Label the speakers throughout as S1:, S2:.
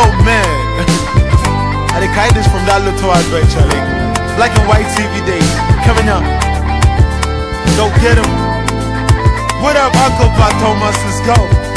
S1: Oh man. I carry this from that little adventure, like black and white TV days. Coming up. Go get him. What up, Uncle Pat Thomas? Let's go.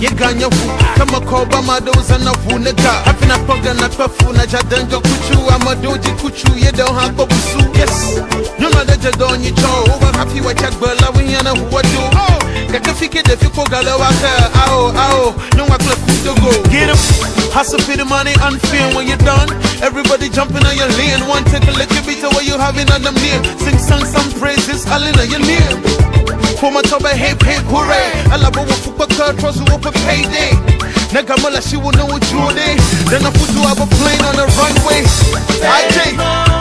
S1: Mavunika yeganya hu kama koba madoza na poga na jadanga kuchu amadoji kuchu ye don't have to busu yes jadonyi cho uba happy wa chagbala we yana huwa do kaka fike de fiko gala waka ao ao no wa kla kudo go get him hustle for the money unfair when you're done. Everybody jumping on your lane. One take a look at me to what you having on them near sing song some praises all in your near Kuma toba hip hip hooray. Alaba wa fupa ka trust wa pa payday. Naga mala she will know what you day Then I put you up a plane on the runway. IJ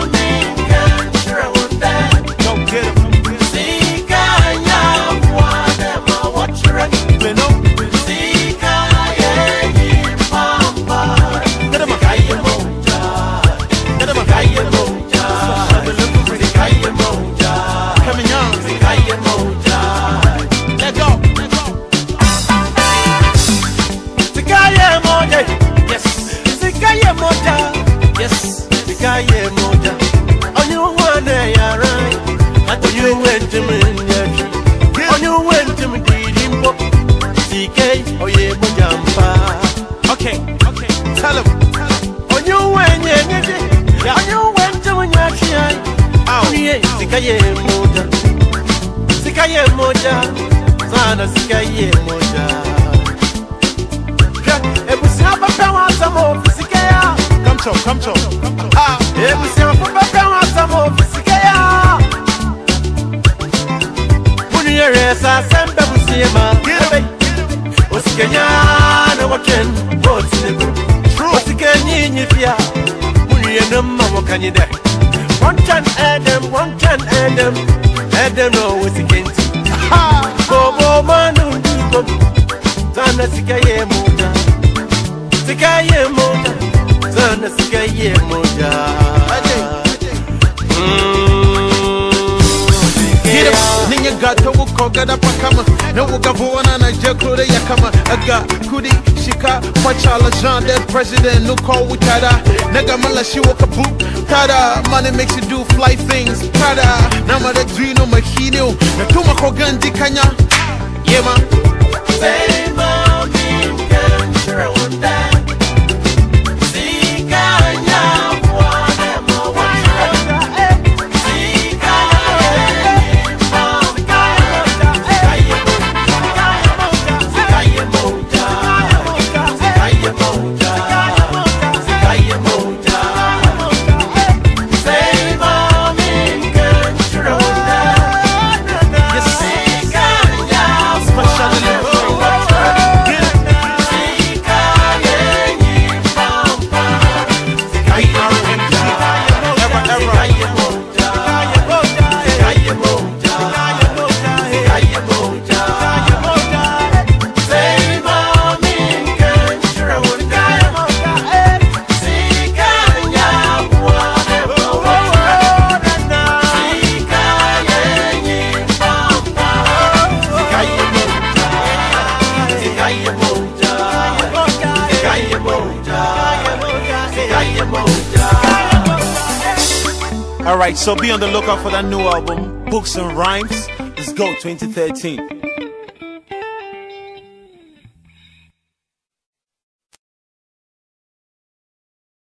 S1: ka ye moja onye wane ya rai hata onye wente m nyaji onye wente m diri mbo sike oye moja mpa. Okay okay. Tell him.
S2: Onye wenye nyaji onye wente m nyaji ai onye sika ye moja sika ye moja sana sika ye
S1: moja ebusi abapa wa samo to Come to Ah
S2: Ebusuafo pɛpɛ ho asɛm a ofi sika ya. Wunu yɛ hwɛ sɛ asɛm bɛ busua ma. Ebe, osikanya na wɔtwɛn vote ne go. Osikanyi nyi fia, wunu yɛ nam ma wɔkanyi dɛ. Wɔntwɛn ɛdɛm, wɔntwɛn ɛdɛm, ɛdɛm na ɔwɔ sikanti.
S1: Ha
S2: Bobo manu ndiko Sana sika ye Sika ye moja
S1: gato wuko gada pakama Na wuga vuwana na jeklo de yakama Aga kudi shika Pachala Jean dead president No call with tada Naga mala shi waka boot Tada Money makes you do fly things Tada Nama da drino mahino Na tuma ko gandi kanya Yeah All right, so be on the lookout for that new album, Books and Rhymes. Let's go 2013.